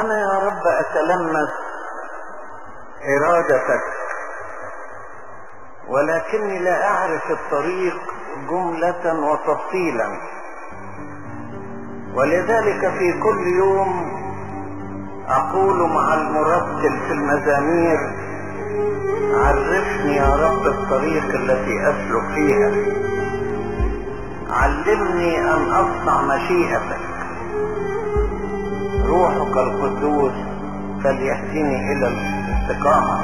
أنا يا رب أتلمس إرادتك ولكني لا أعرف الطريق جملة وتفصيلا. ولذلك في كل يوم أقول مع المرتل في المزامير عرفني يا رب الطريق التي أسلك فيها. علمني أن أصنع مشيئتك. روحك القدوس فليهدني إلى الاستقامة.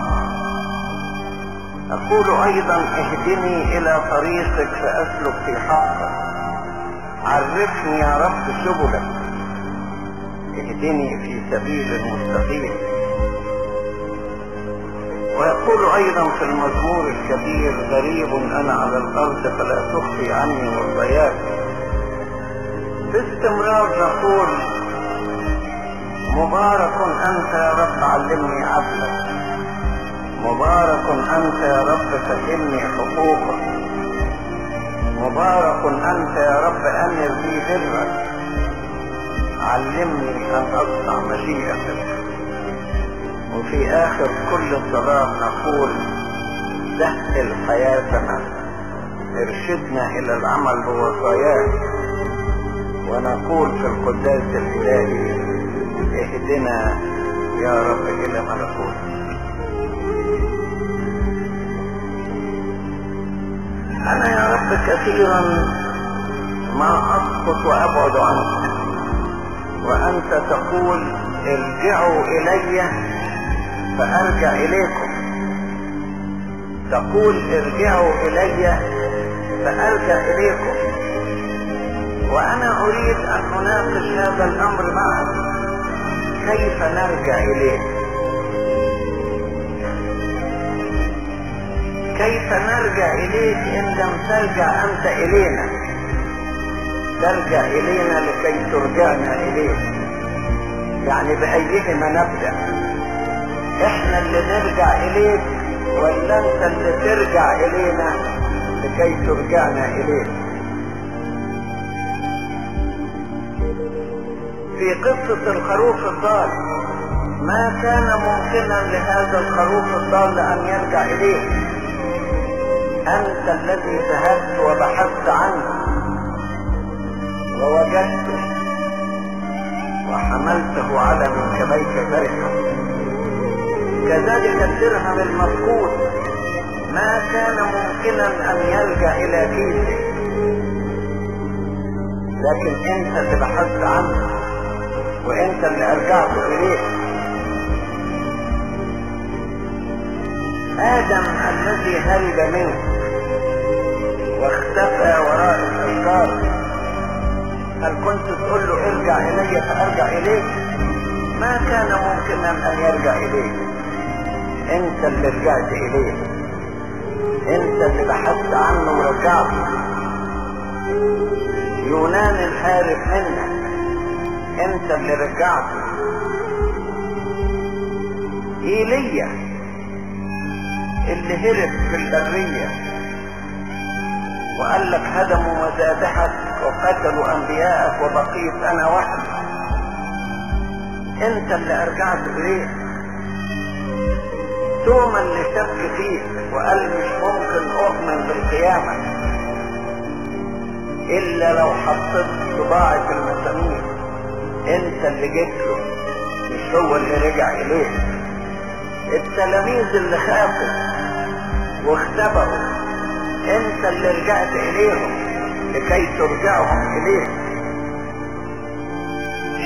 أقول أيضا اهدني إلى طريقك فأسلك في حقك. عرفني يا رب سبلك. اهدني في سبيل المستقيم. ويقول أيضا في المزمور الكبير غريب أنا على الأرض فلا تخفي عني وصاياك باستمرار نقول مبارك أنت يا رب علمني عدلك. مبارك أنت يا رب فهمني حقوقك. مبارك أنت يا رب أمر بي برك. علمني أن اصنع مشيئتك. وفي آخر كل صلاة نقول سهل حياتنا. ارشدنا إلى العمل بوصاياك. ونقول في القداس الإلهي اهدنا يا رب إلى ملكوتك أنا يا رب كثيرا ما أسقط وأبعد عنك. وأنت تقول ارجعوا إلي فأرجع إليكم. تقول ارجعوا إلي فأرجع إليكم. وأنا أريد أن أناقش هذا الأمر معك. كيف نرجع اليك كيف نرجع اليك إن لم ترجع أنت إلينا؟ ترجع إلينا لكي ترجعنا اليك يعني بأيهما نبدأ؟ إحنا اللي نرجع إليك ولا أنت اللي ترجع إلينا لكي ترجعنا اليك في قصة الخروف الضال. ما كان ممكنا لهذا الخروف الضال أن يرجع اليك أنت الذي ذهبت وبحثت عنه. ووجدته. وحملته على منكبيك فرحا كذلك الدرهم المفقود. ما كان ممكنا أن يرجع إلى كيسه لكن أنت اللي بحثت عنه. وانت اللي ارجعت اليه. آدم الذي هرب منك واختفى وراء الأشجار. هل كنت تقول له ارجع إلي؟ فارجع إليك؟ ما كان ممكنا ان يرجع إليك. أنت اللي رجعت إليه. أنت اللي بحثت عنه ورجعته يونان الهارب منك. أنت اللي رجعته ايليا اللي هرب في البرية. وقال لك هدموا مذابحك وقتلوا أنبياءك وبقيت أنا وحدي. أنت اللي أرجعت اليه توما اللي شك فيك وقال مش ممكن أؤمن بالقيامة. إلا لو حطيت طباعة المسامير انت اللي جيت له مش هو اللي رجع اليه التلاميذ اللي خافوا واختبأوا انت اللي رجعت إليهم لكي ترجعهم اليه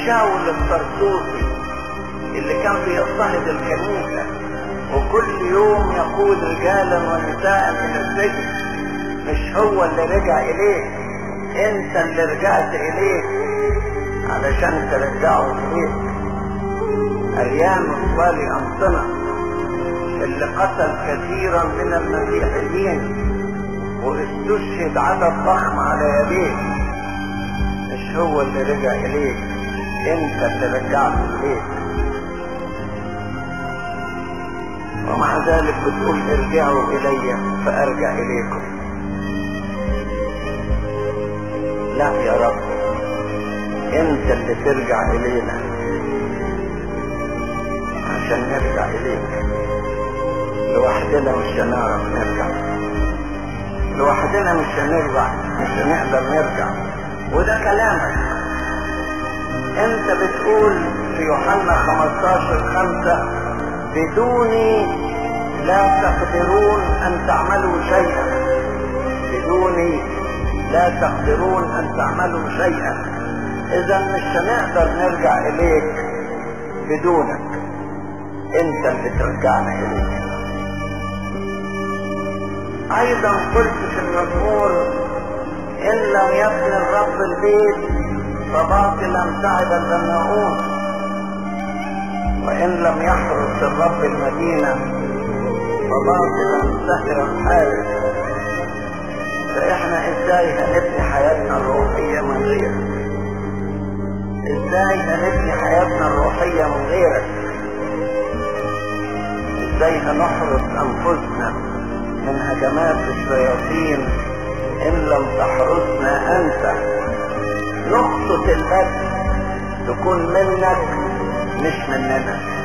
شاول الطرطوسي اللي كان بيضطهد الكنيسة وكل يوم يقود رجالا ونساء من السجن مش هو اللي رجع اليه انت اللي رجعت اليه علشان ترجعه اليك اريان الصالي انطنة اللي قتل كثيرا من المسيحيين واستشهد عدد ضخم على يديه مش هو اللي رجع إليك أنت اللي رجعت اليك ومع ذلك بتقول ارجعوا إلي فأرجع إليكم. لا يا رب. انت اللي ترجع إلينا. عشان نرجع إليك. لوحدنا مش هنعرف نرجع. لوحدنا مش هنرجع مش هنقدر نرجع. وده كلامك. انت بتقول في يوحنا 15 5 بدوني لا تقدرون أن تعملوا شيئا. بدوني لا تقدرون أن تعملوا شيئا. إذا مش هنقدر نرجع إليك بدونك أنت اللي ترجعنا إليك. أيضا قلت في المزمور إن لم يبني الرب البيت فباطلا تعب البناؤون وإن لم يحرس الرب المدينة فباطلا سهر الحارس. فإحنا إزاي هنبني حياتنا الروحية من غيرك إزاي هنبني حياتنا الروحية من غيرك؟ إزاي هنحرس أنفسنا من هجمات الشياطين إن لم تحرسنا أنت؟ نقطة البدء تكون منك مش مننا.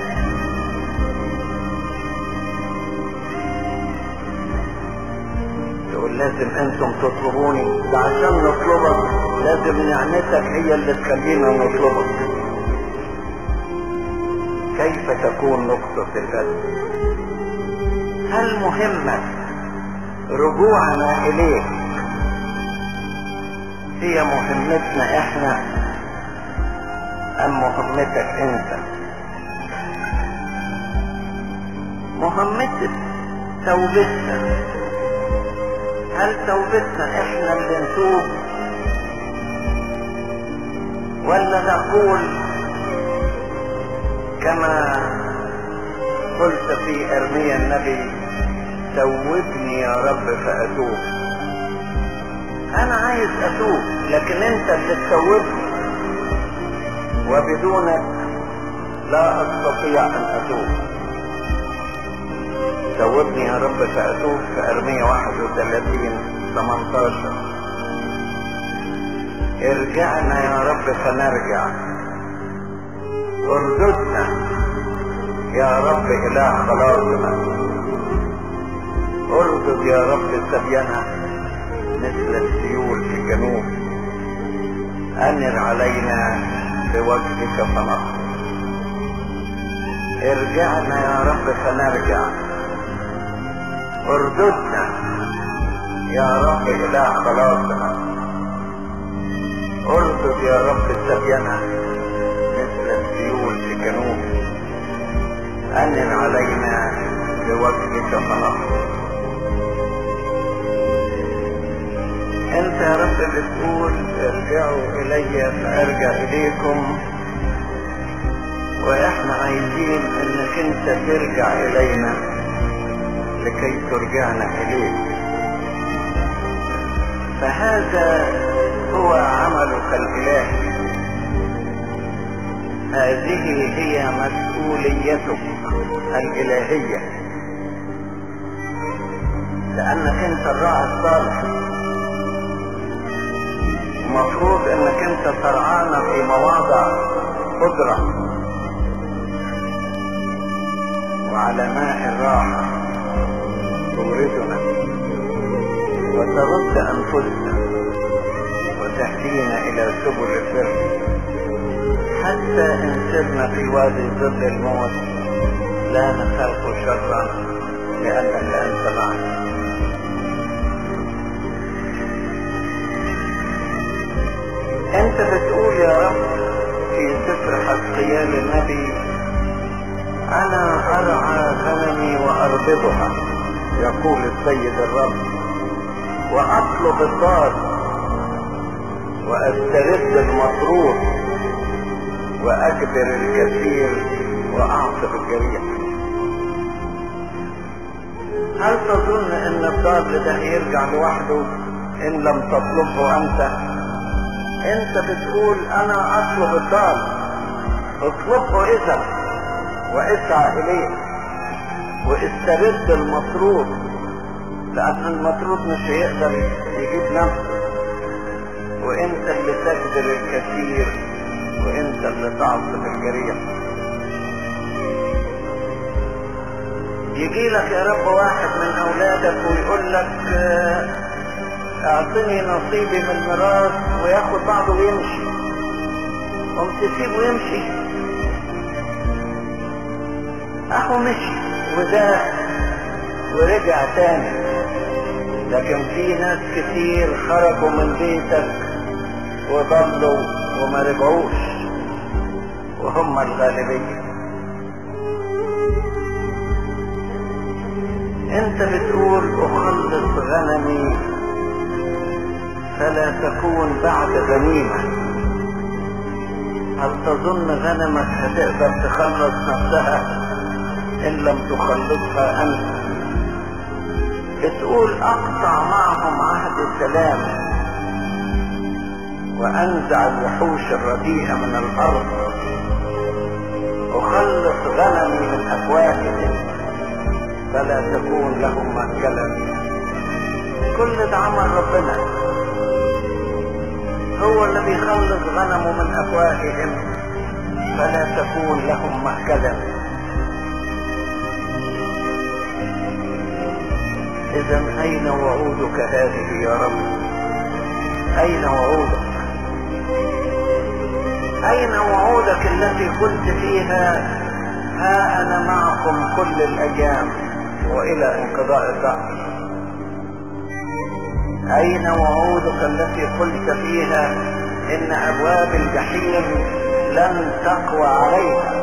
لازم أنتم تطلبوني. عشان نطلبك لازم نعمتك هي اللي تخلينا نطلبك. كيف تكون نقطة البدء هل مهمة رجوعنا إليك؟ هي مهمتنا إحنا أم مهمتك أنت؟ مهمتك توبتنا. هل توبتنا إحنا اللي نتوب؟ ولا نقول كما قلت في ارميا النبي توبني يا رب فأتوب. أنا عايز أتوب لكن أنت اللي تتوبني وبدونك لا أستطيع أن أتوب. توبني يا رب فاتوب في أرمية 31 18 ارجعنا يا رب فنرجع ارددنا يا رب اله خلاصنا. اردد يا رب سبينا مثل السيول في الجنوب. أنر علينا بوجهك فنخرج ارجعنا يا رب فنرجع ارددنا. يا رب إله خلاصنا اردد يا رب سبينا مثل السيول في الجنوب انر علينا بوجهك فنخرج أنت يا رب بتقول ارجعوا إلي فأرجع إليكم. وإحنا عايزين إنك أنت ترجع إلينا. لكي ترجعنا اليك فهذا هو عملك الالهي هذه هي مسؤوليتك الإلهية. لأنك أنت الراعي الصالح. المفروض أنك أنت ترعانا في مواضع قدرة. وعلى ماء الراحة. توردنا وترد أنفسنا وتهدينا إلى سبل البر حتى إن سرنا في وادي ظل الموت لا نخاف شرا لأنك أنت معنا. أنت بتقول يا رب في سفر حسقيال النبي أنا أرعى غنمي واربضها يقول السيد الرب واطلب الضال وأسترد المطرود واجبر الكثير واعصب الجريح. هل تظن إن الضال ده يرجع لوحده إن لم تطلبه أنت؟ أنت بتقول أنا اطلب الضال اطلبه اذا واسعى إليه. واسترد المطرود لأن المطرود مش هيقدر يجيب نفسه. وإنت اللي تجبر الكثير وإنت اللي تعصب الجريح. يجي لك يا رب واحد من أولادك ويقول لك أعطني نصيبي من الميراث. وياخد بعضه ويمشي. قوم تسيبه يمشي أهو مشي. وده ورجع تاني. لكن في ناس كتير خرجوا من بيتك وضلوا وما رجعوش وهم الغالبية انت بتقول أخلص غنمي فلا تكون بعد غنيمة. هل تظن غنمك هتقدر تخلص نفسها؟ إن لم تخلصها أنت. بتقول أقطع معهم عهد السلام وأنزع الوحوش الرديئة من الأرض اخلص غنمي من افواههم فلا تكون لهم مأكلا كل ده عمل ربنا. هو اللي بيخلص غنمه من أفواههم. فلا تكون لهم مأكلا إذا أين وعودك هذه يا رب؟ أين وعودك؟ أين وعودك التي قلت فيها ها أنا معكم كل الأيام وإلى انقضاء الدهر أين وعودك التي قلت فيها إن أبواب الجحيم لن تقوى عليها؟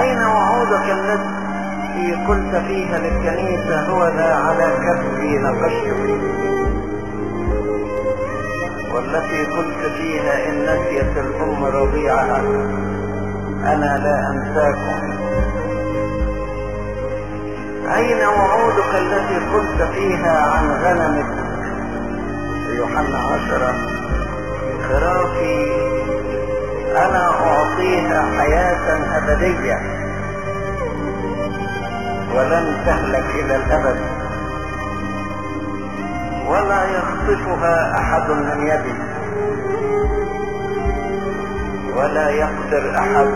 أين وعودك التي قلت فيها للكنيسة هو ذا على كفي نقشت والتي قلت فيها إن نسيت الأم رضيعها أنا لا أنساكم أين وعودك التي قلت فيها عن غنمك؟ يوحنا عشرة خرافي أنا أعطيها حياة أبدية. ولن تهلك إلى الأبد. ولا يخطفها أحد من يدي. ولا يقدر أحد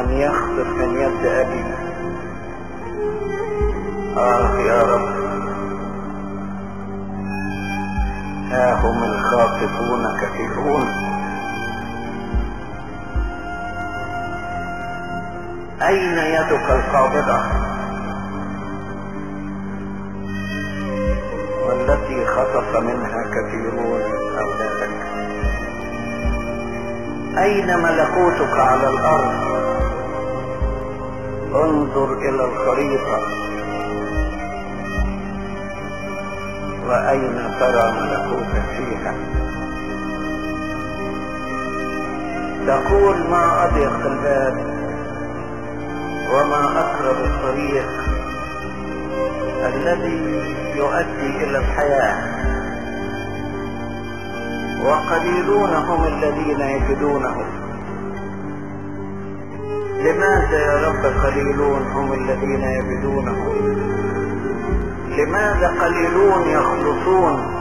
أن يخطف من يد أبي. آه يا رب. ها هم الخاطفون كثيرون. أين يدك القابضة؟ والتي خطف منها كثيرون أولادك. أين ملكوتك على الأرض؟ انظر إلى الخريطة. وأين ترى ملكوتك فيها؟ تقول ما أضيق الباب. وما أقرب الطريق الذي يؤدي إلى الحياة. وقليلون هم الذين يجدونه. لماذا يا رب قليلون هم الذين يجدونه؟ لماذا قليلون يخلصون؟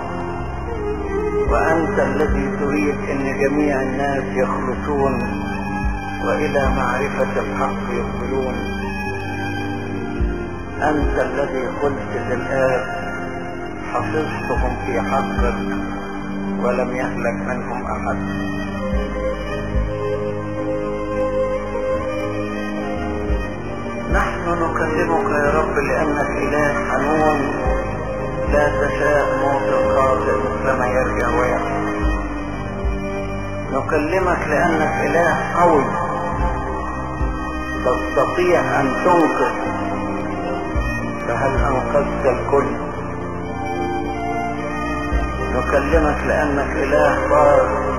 وأنت الذي تريد أن جميع الناس يخلصون. وإلى معرفة الحق يقبلون أنت الذي قلت للآب حفظتهم في حقك ولم يهلك منهم أحد. نحن نكلمك يا رب لأنك إله حنون لا تشاء موت الخاطئ مثلما يرجع ويحيى نكلمك لأنك إله قوي. تستطيع أن تنقذ فهل أنقذت الكل؟ نكلمك لأنك إله بار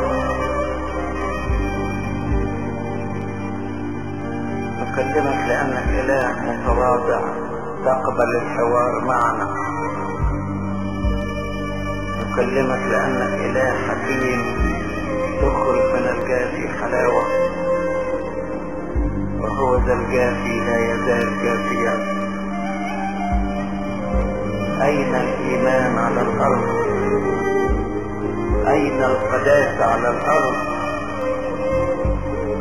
نكلمك لأنك إله متواضع. تقبل الحوار معنا. نكلمك لأنك إله حكيم. تخرج من الجافي حلاوة. الجافي لا يزال جافيا أين الإيمان على الأرض؟ أين القداسة على الأرض؟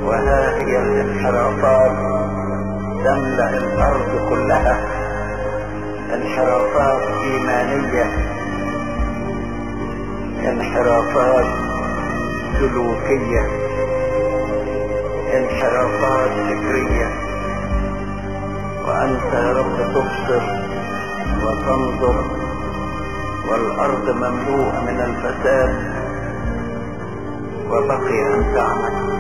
وها هي الانحرافات؟ تملأ الأرض كلها. انحرافات إيمانية. انحرافات سلوكية. انحرافات فكرية. وأنت يا رب تبصر وتنظر والأرض مملوءة من الفساد وبقي أن تعمل.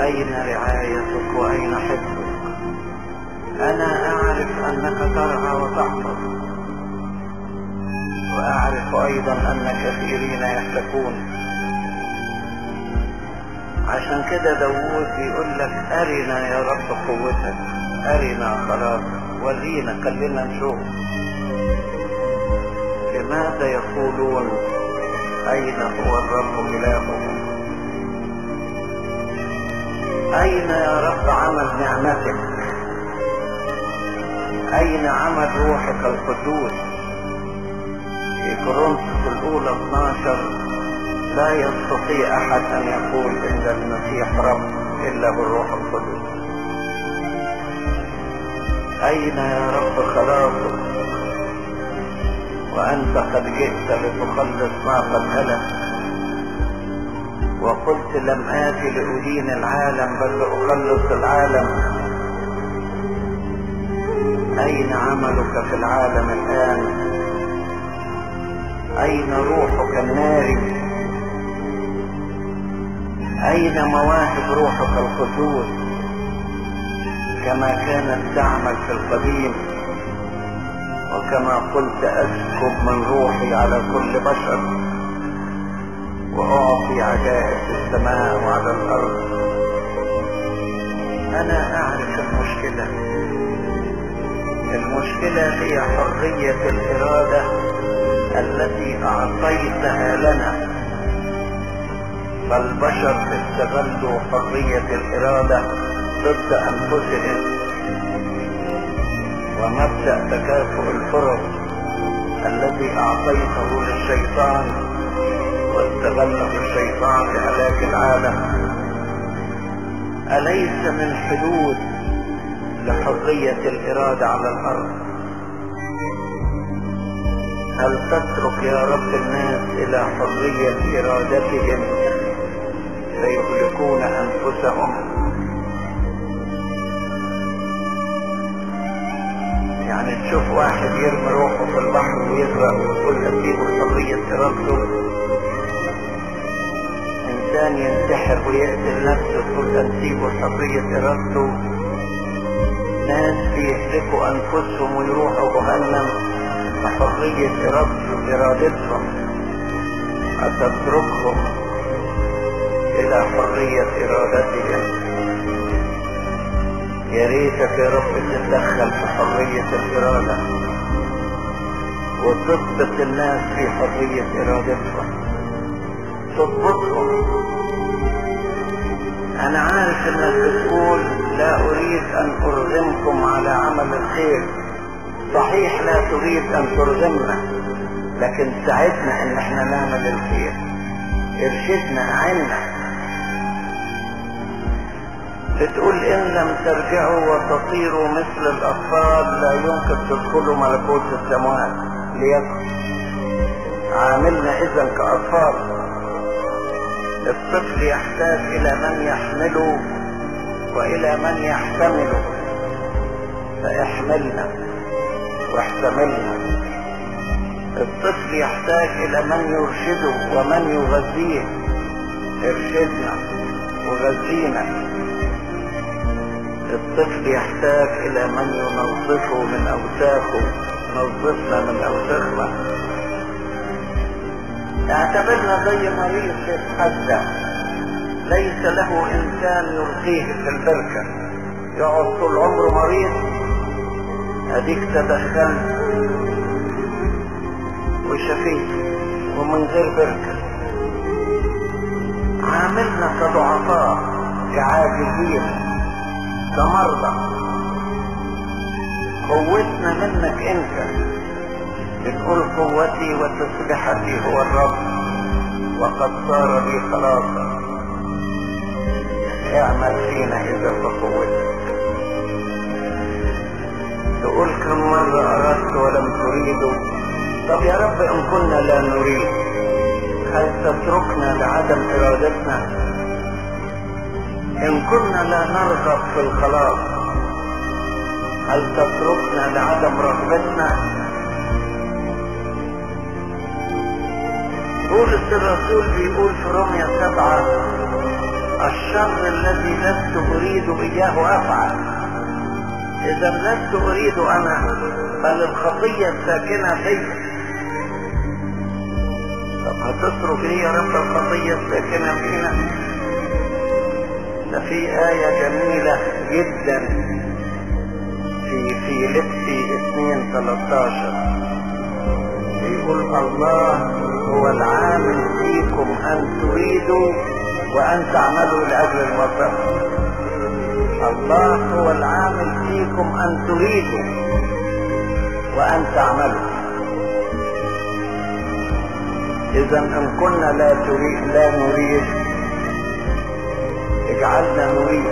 أين رعايتك وأين حفظك أنا أعرف أنك ترعى وتحفظ وأعرف أيضا أن كثيرين يهلكون عشان كده داوود بيقول لك أرنا يا رب قوتك أرنا خلاصك ورينا خلينا نشوف. لماذا يقولون أين هو الرب إلههم أين يا رب عمل نعمتك؟ أين عمل روحك القدوس؟ في كورنثوس الأولى 12 لا يستطيع أحد أن يقول إن المسيح رب إلا بالروح القدس. أين يا رب خلاصك؟ وأنت قد جئت لتخلص ما قد هلك. وقلت لم آتي لأدين العالم بل لأخلص العالم. أين عملك في العالم الآن؟ أين روحك الناري؟ أين مواهب روحك القدوس كما كانت تعمل في القديم وكما قلت أسكب من روحي على كل بشر وأعطي عجائب في السماء وعلى الأرض. أنا أعرف المشكلة. المشكلة هي حرية الإرادة التي أعطيتها لنا. فالبشر استغلوا حرية الإرادة ضد أنفسهم. ومبدأ تكافؤ الفرص الذي أعطيته للشيطان واستغله الشيطان لهلاك العالم. أليس من حدود لحرية الإرادة على الأرض؟ هل تترك يا رب الناس إلى حرية إرادتهم؟ فيهلكون أنفسهم. يعني تشوف واحد يرمي روحه في البحر ويغرق وتقول أسيبه حرية إرادته إنسان ينتحر ويقتل نفسه تقول أسيبه حرية إرادته ناس بيهلكوا أنفسهم ويروحوا جهنم. بحرية إرادتهم أتتركهم إلى حرية إرادتهم. يا ريتك يا رب تتدخل في حرية الإرادة. وتضبط الناس في حرية إرادتهم. تضبطهم أنا عارف إنك بتقول لا أريد أن أرغمكم على عمل الخير. صحيح لا تريد أن ترغمنا. لكن ساعدنا إن إحنا نعمل الخير. ارشدنا عنا. بتقول إن لم ترجعوا وتصيروا مثل الأطفال لا يمكن تدخلوا ملكوت السماوات ليكن. عاملنا اذا كأطفال. الطفل يحتاج إلى من يحمله وإلى من يحتمله. فاحملنا واحتملنا. الطفل يحتاج إلى من يرشده ومن يغذيه. ارشدنا وغذينا. الطفل يحتاج إلى من ينظفه من أوساخه نظفنا من أوساخنا. اعتبرنا زي مريض يتحدى ليس له إنسان يلقيه في البركة. يقعد طول عمره مريض. أديك تدخلت وشفيت. ومن غير بركة. عاملنا كضعفاء كعاجزين كمرضى قوتنا منك انت. بتقول قوتي وتسبحتي هو الرب. وقد صار لي خلاصا. اعمل فينا إذا فقوتك تقول كم مرة أردت ولم تريدوا طب يا رب إن كنا لا نريد. هل تتركنا لعدم إرادتنا؟ إن كنا لا نرغب في الخلاص هل تتركنا لعدم رغبتنا؟ بولس الرسول بيقول في روميا سبعة الشر الذي لست أريد إياه أفعل. إذا لست أريد أنا بل الخطية الساكنة فيا طب هتصرف إيه يا رب الخطية الساكنة فينا. في آية جميلة جدا. في في لبسي 2 13 يقول الله هو العامل فيكم أن تريدوا وأن تعملوا لأجل الوطن. الله هو العامل فيكم أن تريدوا وأن تعملوا. اذا إن كنا لا تريد لا نريد اجعلنا نريد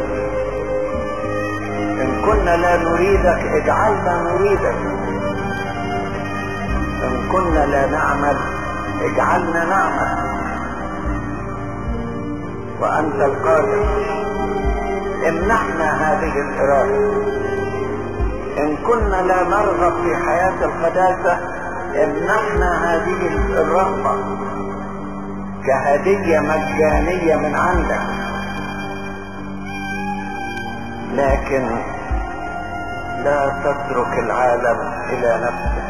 إن كنا لا نريدك اجعلنا نريدك. إن كنا لا نعمل اجعلنا نعمل. وأنت القادر. امنحنا هذه الاراده إن كنا لا نرغب في حياة القداسه امنحنا هذه الرغبة. كهدية مجانية من عندك. لكن لا تترك العالم إلى نفسه.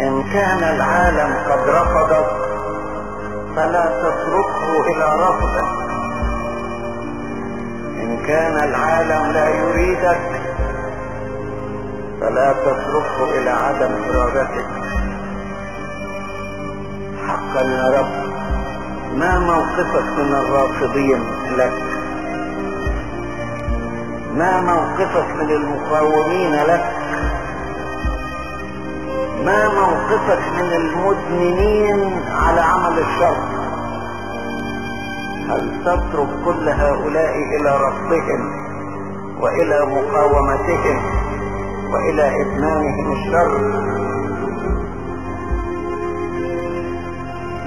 إن كان العالم قد رفضك فلا تتركه إلى رفضك إن كان العالم لا يريدك فلا تتركه إلى عدم إرادتك. حقا يا رب ما موقفك من الرافضين لك؟ ما موقفك من المقاومين لك؟ ما موقفك من المدمنين على عمل الشر؟ هل تترك كل هؤلاء إلى رفضهم وإلى مقاومتهم وإلى إدمانهم الشر؟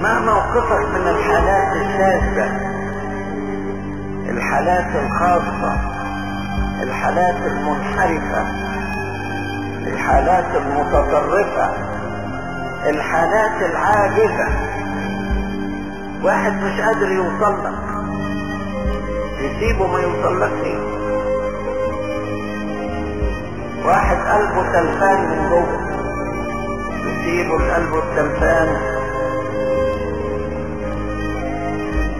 ما موقفك من الحالات الشاذة الحالات الخاصة؟ الحالات المنحرفة الحالات المتطرفة الحالات العاجزة. واحد مش قادر يوصل لك يسيبه ما يوصل لك واحد قلبه تلفان من جوه. يسيبه القلب التلفان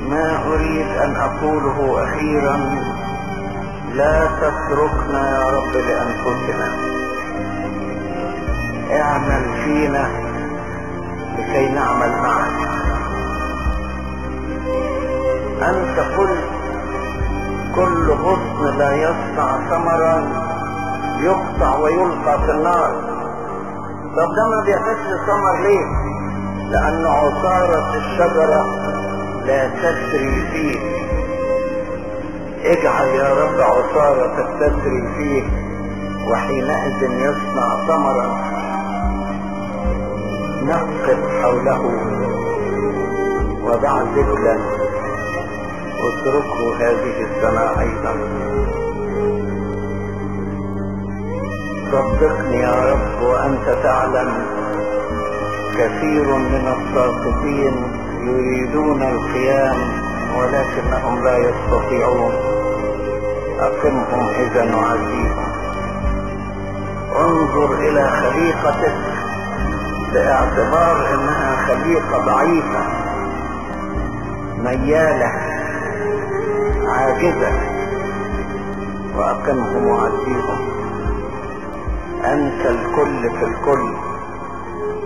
ما أريد أن أقوله أخيرا. لا تتركنا يا رب لأنفسنا. اعمل فينا لكي نعمل معك. أنت قلت كل غصن لا يصنع ثمرا يقطع ويلقى في النار. طب ده ما بيعملش ثمر ليه؟ لأن عصارة الشجرة لا تسري فيه. اجعل يا رب عصارة تسري فيه وحينئذ يصنع ثمرا نقب حوله. وضع ذكلا اتركه هذه السنة أيضا. صدقني يا رب وأنت تعلم كثير من الساقطين يريدون القيام ولكنهم لا يستطيعون. اقمهم إذا نعزيهم انظر إلى خليقتك باعتبار إنها خليقة ضعيفة ميالة عاجزة. واقمهم وعزيهم أنت الكل في الكل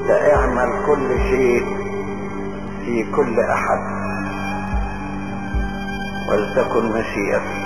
فاعمل كل شيء في كل أحد. ولتكن مشيئتك